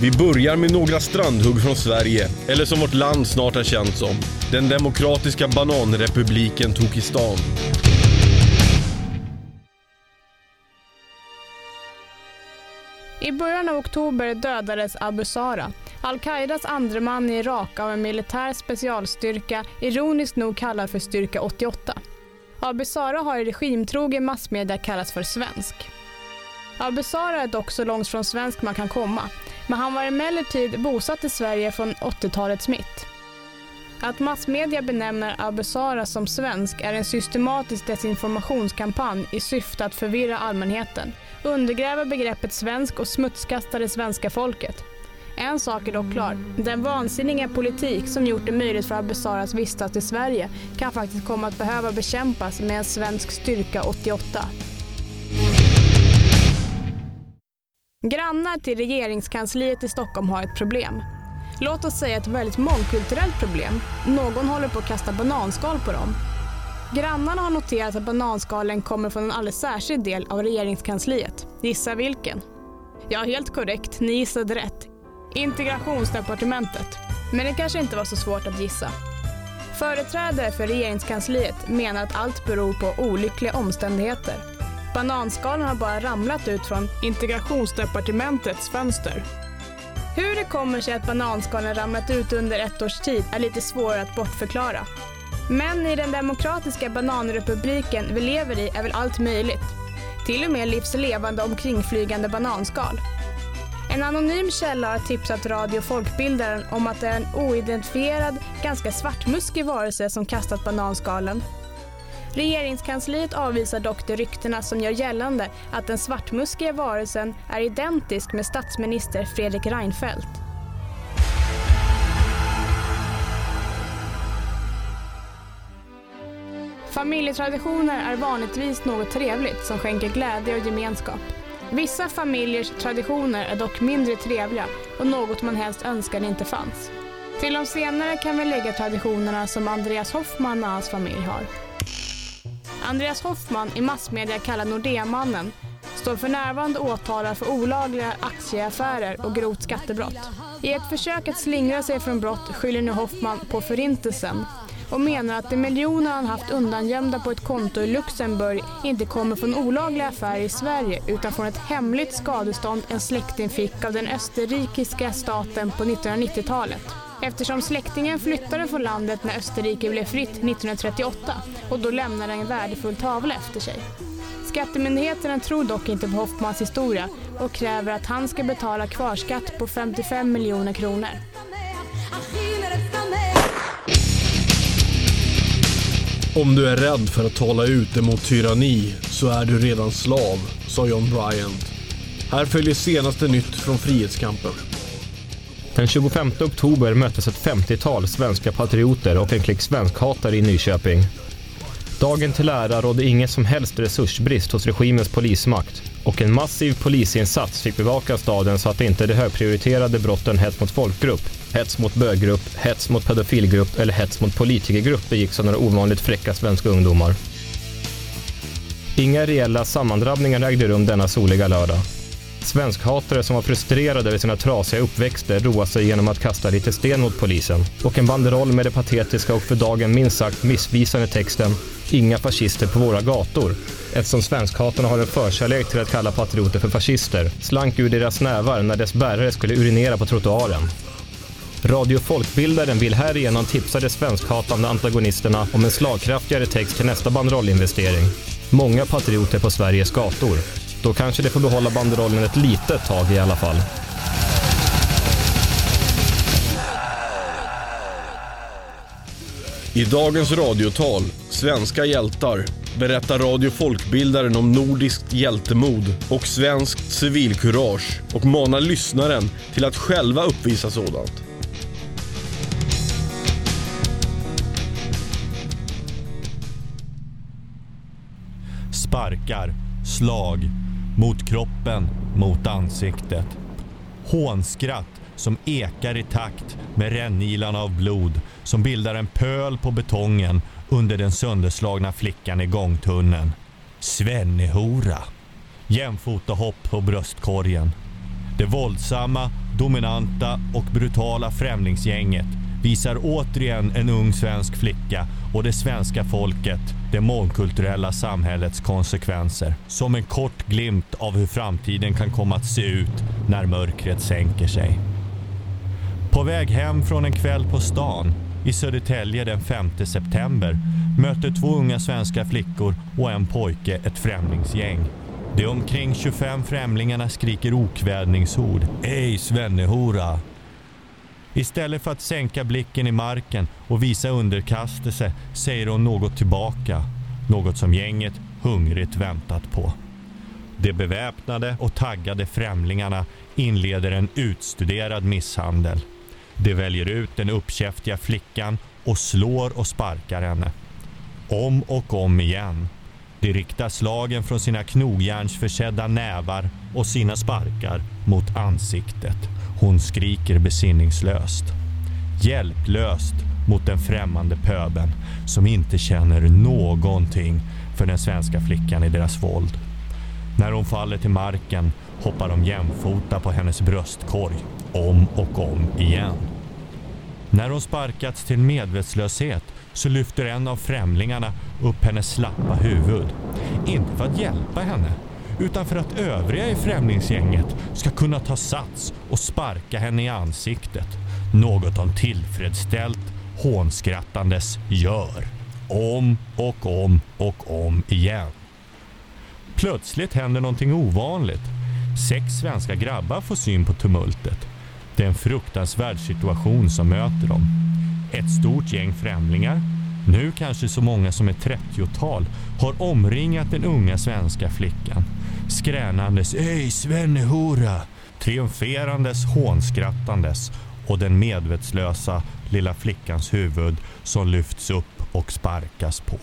Vi börjar med några strandhugg från Sverige, eller som vårt land snart är känt som, den demokratiska bananrepubliken Tokistan. I början av oktober dödades Abu Sara, al-Qaidas andre man i Irak av en militär specialstyrka, ironiskt nog kallad för styrka 88. Abu Sara har i regimtrogen massmedia kallats för svensk. Abu Sara är dock så långt från svensk man kan komma, men han var emellertid bosatt i Sverige från 80-talets mitt. Att massmedia benämner Abusara som svensk är en systematisk desinformationskampanj i syfte att förvirra allmänheten, undergräva begreppet svensk och smutskasta det svenska folket. En sak är dock klar. Den vansinniga politik som gjort det möjligt för Abesara att vistas i Sverige kan faktiskt komma att behöva bekämpas med en svensk styrka 88. Grannar till regeringskansliet i Stockholm har ett problem. Låt oss säga ett väldigt mångkulturellt problem. Någon håller på att kasta bananskal på dem. Grannarna har noterat att bananskalen kommer från en alldeles särskild del av regeringskansliet. Gissa vilken? Ja, helt korrekt. Ni gissade rätt. Integrationsdepartementet. Men det kanske inte var så svårt att gissa. Företrädare för regeringskansliet menar att allt beror på olyckliga omständigheter. Bananskalen har bara ramlat ut från integrationsdepartementets fönster. Hur det kommer sig att bananskalen ramlat ut under ett års tid är lite svårare att bortförklara. Men i den demokratiska bananrepubliken vi lever i är väl allt möjligt. Till och med livslevande omkringflygande bananskal. En anonym källa har tipsat Radio Folkbildaren om att det är en oidentifierad, ganska svartmuskig varelse som kastat bananskalen. Regeringskansliet avvisar dock de ryktena som gör gällande att den svartmuskiga varelsen är identisk med statsminister Fredrik Reinfeldt. Familjetraditioner är vanligtvis något trevligt som skänker glädje och gemenskap. Vissa familjers traditioner är dock mindre trevliga och något man helst önskade inte fanns. Till de senare kan vi lägga traditionerna som Andreas Hoffman och hans familj har. Andreas Hoffman, i massmedia kallad Nordea-mannen, står för närvarande åtalad för olagliga aktieaffärer och grovt skattebrott. I ett försök att slingra sig från brott skyller nu Hoffman på förintelsen och menar att de miljoner han haft undangömda på ett konto i Luxemburg inte kommer från olagliga affärer i Sverige utan från ett hemligt skadestånd en släkting fick av den österrikiska staten på 1990-talet. Eftersom släktingen flyttade från landet när Österrike blev fritt 1938 och då lämnade en värdefull tavla efter sig. Skattemyndigheterna tror dock inte på Hoffmans historia och kräver att han ska betala kvarskatt på 55 miljoner kronor. Om du är rädd för att tala ut emot tyranni så är du redan slav, sa John Bryant. Här följer senaste nytt från frihetskampen. Den 25 oktober möttes ett 50-tal svenska patrioter och en klick svenskhatare i Nyköping. Dagen till ära rådde ingen som helst resursbrist hos regimens polismakt och en massiv polisinsats fick bevaka staden så att inte de högprioriterade brotten hets mot folkgrupp, hets mot böggrupp, hets mot pedofilgrupp eller hets mot politikergrupp begicks av några ovanligt fräcka svenska ungdomar. Inga reella sammandrabbningar ägde rum denna soliga lördag. Svenskhatare som var frustrerade över sina trasiga uppväxter roade sig genom att kasta lite sten mot polisen och en banderoll med det patetiska och för dagen minst sagt missvisande texten “Inga fascister på våra gator” eftersom svenskhatarna har en förkärlek till att kalla patrioter för fascister slank ur deras nävar när dess bärare skulle urinera på trottoaren. Radio Folkbildaren vill härigenom tipsa de svenskhatande antagonisterna om en slagkraftigare text till nästa banderollinvestering. Många patrioter på Sveriges gator. Då kanske det får behålla banderollen ett litet tag i alla fall. I dagens radiotal, Svenska hjältar, berättar Radio Folkbildaren om nordiskt hjältemod och svenskt civilkurage och manar lyssnaren till att själva uppvisa sådant. Sparkar, slag, mot kroppen, mot ansiktet. Hånskratt som ekar i takt med rännilan av blod som bildar en pöl på betongen under den sönderslagna flickan i gångtunneln. Svennehora. Jämfotahopp på bröstkorgen. Det våldsamma, dominanta och brutala främlingsgänget visar återigen en ung svensk flicka och det svenska folket det mångkulturella samhällets konsekvenser. Som en kort glimt av hur framtiden kan komma att se ut när mörkret sänker sig. På väg hem från en kväll på stan i Södertälje den 5 september möter två unga svenska flickor och en pojke ett främlingsgäng. De omkring 25 främlingarna skriker okvädningsord. Ej svennehora! Istället för att sänka blicken i marken och visa underkastelse säger hon något tillbaka. Något som gänget hungrigt väntat på. De beväpnade och taggade främlingarna inleder en utstuderad misshandel. De väljer ut den uppkäftiga flickan och slår och sparkar henne. Om och om igen. De riktar slagen från sina knogjärnsförsedda nävar och sina sparkar mot ansiktet. Hon skriker besinningslöst. Hjälplöst mot den främmande pöben som inte känner någonting för den svenska flickan i deras våld. När hon faller till marken hoppar de jämfota på hennes bröstkorg om och om igen. När hon sparkats till medvetslöshet så lyfter en av främlingarna upp hennes slappa huvud. Inte för att hjälpa henne, utan för att övriga i främlingsgänget ska kunna ta sats och sparka henne i ansiktet. Något de tillfredsställt hånskrattandes gör. Om och om och om igen. Plötsligt händer någonting ovanligt. Sex svenska grabbar får syn på tumultet. Det är en fruktansvärd situation som möter dem. Ett stort gäng främlingar, nu kanske så många som ett 30-tal, har omringat den unga svenska flickan. Skränandes 'Ey, svennehora!” triumferandes hånskrattandes och den medvetslösa lilla flickans huvud som lyfts upp och sparkas på.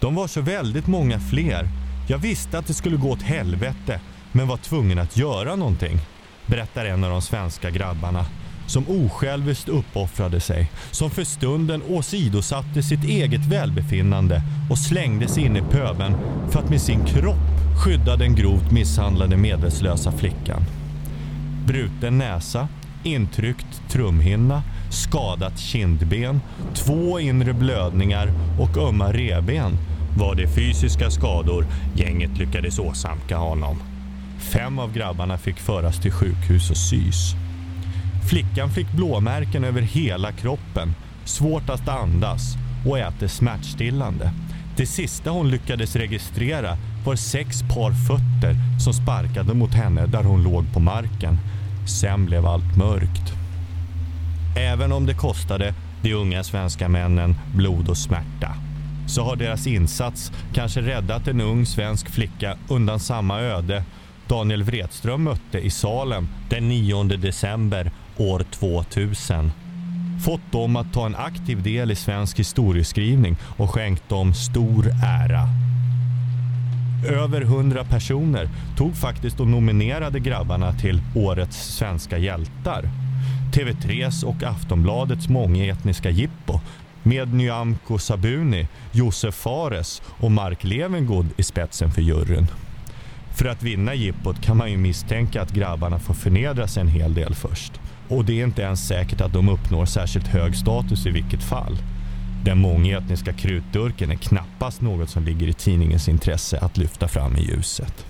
De var så väldigt många fler. Jag visste att det skulle gå åt helvete men var tvungen att göra någonting berättar en av de svenska grabbarna som osjälviskt uppoffrade sig, som för stunden åsidosatte sitt eget välbefinnande och slängde sig in i pöben för att med sin kropp skydda den grovt misshandlade medvetslösa flickan. Bruten näsa, intryckt trumhinna, skadat kindben, två inre blödningar och ömma reben var de fysiska skador gänget lyckades åsamka honom. Fem av grabbarna fick föras till sjukhus och sys. Flickan fick blåmärken över hela kroppen, svårt att andas och äter smärtstillande. Det sista hon lyckades registrera var sex par fötter som sparkade mot henne där hon låg på marken. Sen blev allt mörkt. Även om det kostade de unga svenska männen blod och smärta så har deras insats kanske räddat en ung svensk flicka undan samma öde Daniel Wretström mötte i Salem den 9 december år 2000. Fått dem att ta en aktiv del i svensk historieskrivning och skänkt dem stor ära. Över hundra personer tog faktiskt och nominerade grabbarna till Årets svenska hjältar. TV3s och Aftonbladets mångetniska jippo med Nyamko Sabuni, Josef Fares och Mark Levengood i spetsen för juryn. För att vinna jippot kan man ju misstänka att grabbarna får förnedra sig en hel del först. Och det är inte ens säkert att de uppnår särskilt hög status i vilket fall. Den mångetniska krutdurken är knappast något som ligger i tidningens intresse att lyfta fram i ljuset.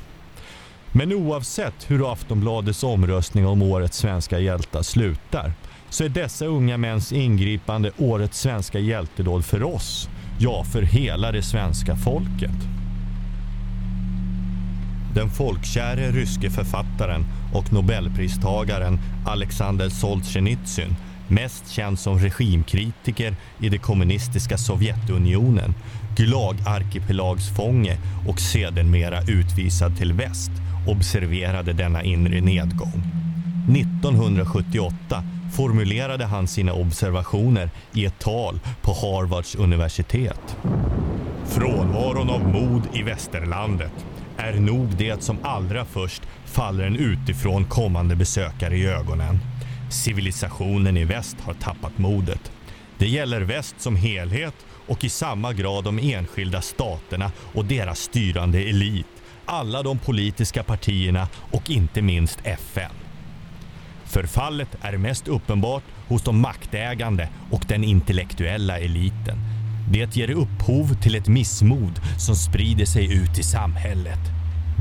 Men oavsett hur Aftonbladets omröstning om årets svenska hjältar slutar så är dessa unga mäns ingripande årets svenska hjältedåd för oss, ja för hela det svenska folket. Den folkkäre ryske författaren och nobelpristagaren Alexander Solzhenitsyn, mest känd som regimkritiker i det kommunistiska Sovjetunionen, Gulag-arkipelagsfånge och sedermera utvisad till väst, observerade denna inre nedgång. 1978 formulerade han sina observationer i ett tal på Harvards universitet. Frånvaron av mod i västerlandet är nog det som allra först faller en utifrån kommande besökare i ögonen. Civilisationen i väst har tappat modet. Det gäller väst som helhet och i samma grad de enskilda staterna och deras styrande elit, alla de politiska partierna och inte minst FN. Förfallet är mest uppenbart hos de maktägande och den intellektuella eliten. Det ger upphov till ett missmod som sprider sig ut i samhället.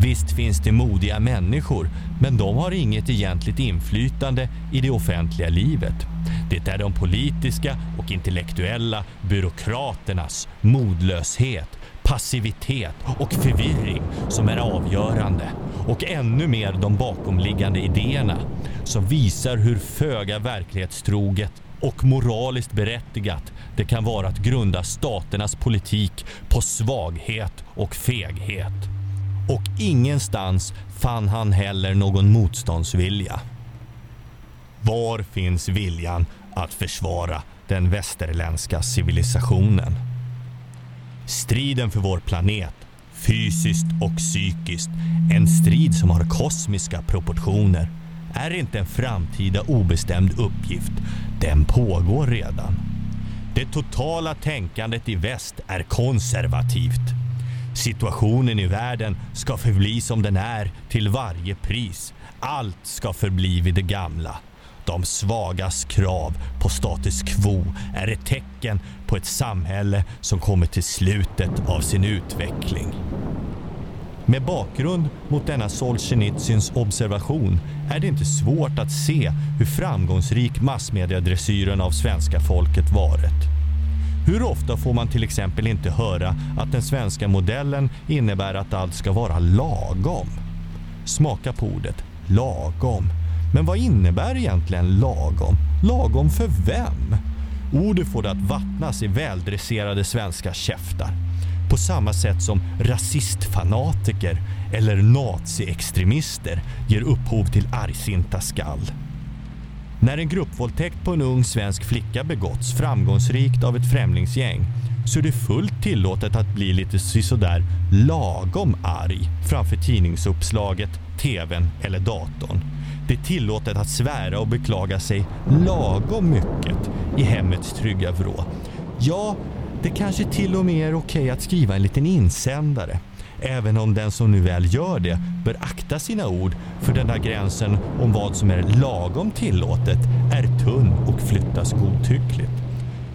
Visst finns det modiga människor, men de har inget egentligt inflytande i det offentliga livet. Det är de politiska och intellektuella byråkraternas modlöshet, passivitet och förvirring som är avgörande och ännu mer de bakomliggande idéerna som visar hur föga verklighetstroget och moraliskt berättigat det kan vara att grunda staternas politik på svaghet och feghet. Och ingenstans fann han heller någon motståndsvilja. Var finns viljan att försvara den västerländska civilisationen? Striden för vår planet, fysiskt och psykiskt, en strid som har kosmiska proportioner, är inte en framtida obestämd uppgift. Den pågår redan. Det totala tänkandet i väst är konservativt. Situationen i världen ska förbli som den är till varje pris. Allt ska förbli vid det gamla. De svagas krav på status quo är ett tecken på ett samhälle som kommit till slutet av sin utveckling. Med bakgrund mot denna Solzhenitsyns observation är det inte svårt att se hur framgångsrik massmediadressyren av svenska folket varit. Hur ofta får man till exempel inte höra att den svenska modellen innebär att allt ska vara lagom? Smaka på ordet lagom. Men vad innebär egentligen lagom? Lagom för vem? Ordet får det att vattnas i väldresserade svenska käftar. På samma sätt som rasistfanatiker eller naziextremister ger upphov till argsinta skall. När en gruppvåldtäkt på en ung svensk flicka begåtts framgångsrikt av ett främlingsgäng så är det fullt tillåtet att bli lite sådär lagom arg framför tidningsuppslaget, tvn eller datorn. Det är tillåtet att svära och beklaga sig lagom mycket i hemmets trygga vrå. Ja, det kanske till och med är okej att skriva en liten insändare. Även om den som nu väl gör det bör akta sina ord för den där gränsen om vad som är lagom tillåtet är tunn och flyttas godtyckligt.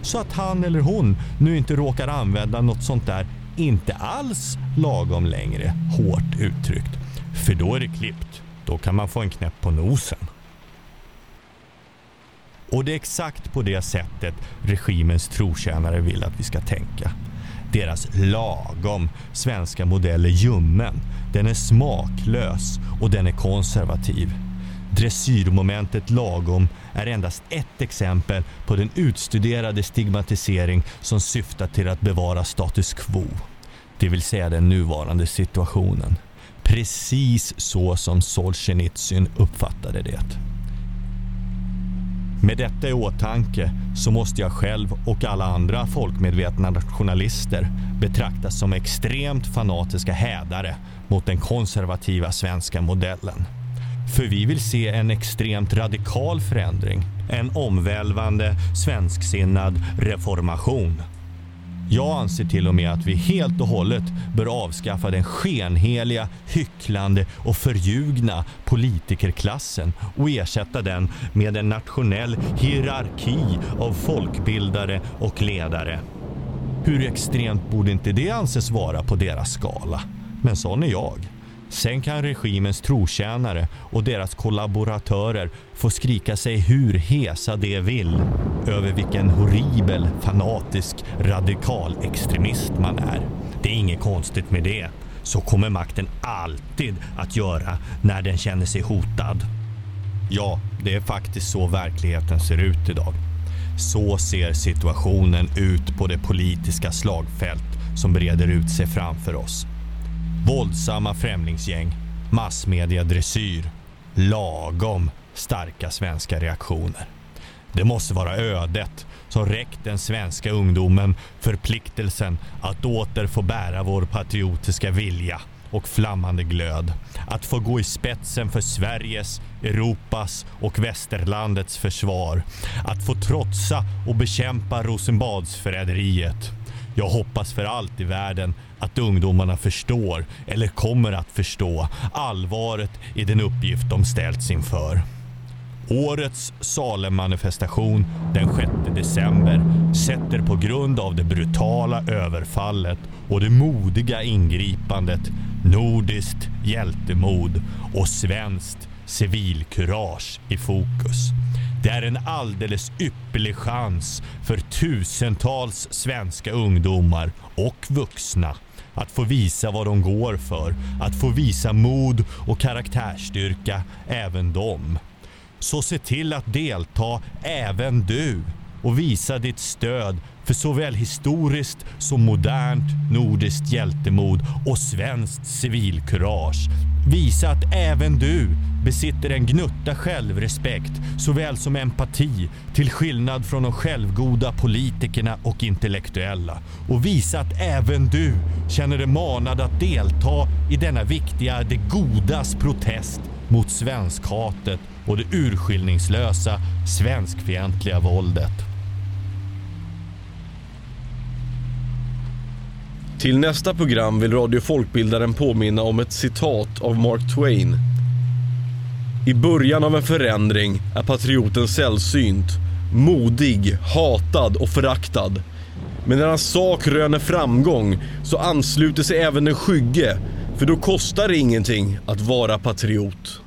Så att han eller hon nu inte råkar använda något sånt där inte alls lagom längre, hårt uttryckt. För då är det klippt. Då kan man få en knäpp på nosen. Och det är exakt på det sättet regimens trotjänare vill att vi ska tänka. Deras lagom svenska modell är ljummen, den är smaklös och den är konservativ. Dressyrmomentet lagom är endast ett exempel på den utstuderade stigmatisering som syftar till att bevara status quo. Det vill säga den nuvarande situationen. Precis så som Solzhenitsyn uppfattade det. Med detta i åtanke så måste jag själv och alla andra folkmedvetna nationalister betraktas som extremt fanatiska hädare mot den konservativa svenska modellen. För vi vill se en extremt radikal förändring. En omvälvande svensksinnad reformation. Jag anser till och med att vi helt och hållet bör avskaffa den skenheliga, hycklande och förljugna politikerklassen och ersätta den med en nationell hierarki av folkbildare och ledare. Hur extremt borde inte det anses vara på deras skala? Men sån är jag. Sen kan regimens trotjänare och deras kollaboratörer få skrika sig hur hesa de vill över vilken horribel, fanatisk, radikalextremist man är. Det är inget konstigt med det. Så kommer makten alltid att göra när den känner sig hotad. Ja, det är faktiskt så verkligheten ser ut idag. Så ser situationen ut på det politiska slagfält som breder ut sig framför oss. Våldsamma främlingsgäng, massmedia dressyr, lagom starka svenska reaktioner. Det måste vara ödet som räckt den svenska ungdomen förpliktelsen att åter få bära vår patriotiska vilja och flammande glöd. Att få gå i spetsen för Sveriges, Europas och västerlandets försvar. Att få trotsa och bekämpa Rosenbadsförräderiet. Jag hoppas för allt i världen att ungdomarna förstår, eller kommer att förstå, allvaret i den uppgift de ställts inför. Årets Salem-manifestation den 6 december sätter på grund av det brutala överfallet och det modiga ingripandet nordiskt hjältemod och svenskt civilkurage i fokus. Det är en alldeles ypperlig chans för tusentals svenska ungdomar och vuxna att få visa vad de går för, att få visa mod och karaktärsstyrka även de. Så se till att delta även du och visa ditt stöd för såväl historiskt som modernt nordiskt hjältemod och svenskt civilkurage. Visa att även du besitter en gnutta självrespekt såväl som empati till skillnad från de självgoda politikerna och intellektuella. Och visa att även du känner dig manad att delta i denna viktiga det godas protest mot svenskhatet och det urskillningslösa svenskfientliga våldet. Till nästa program vill Radio Folkbildaren påminna om ett citat av Mark Twain. I början av en förändring är patrioten sällsynt, modig, hatad och föraktad. Men när hans sak röner framgång så ansluter sig även den skygge, för då kostar det ingenting att vara patriot.